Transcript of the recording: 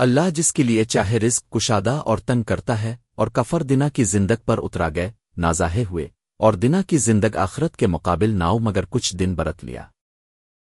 اللہ جس کے لیے چاہے رزق کشادہ اور تنگ کرتا ہے اور کفر دنا کی زندگ پر اترا گئے، نازاہے ہوئے، اور دنا کی زندگ آخرت کے مقابل ناؤ مگر کچھ دن برت لیا۔